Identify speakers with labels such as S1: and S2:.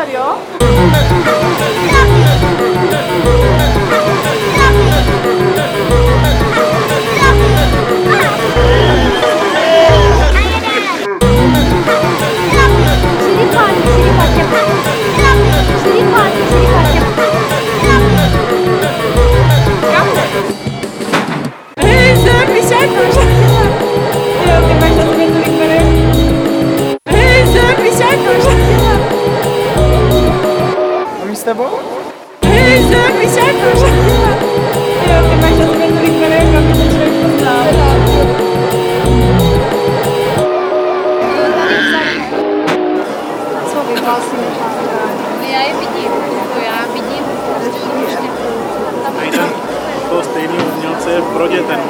S1: 살이요? 지리판 지리판 지리판 지리판 s tebou? Jsem vyšáku, Jo, ty máš na sobě tolik barek, aby to člověk poznal. Co vybral si Já je vidím, to já vidím. Prostě
S2: to stejný umělce je pro dětem.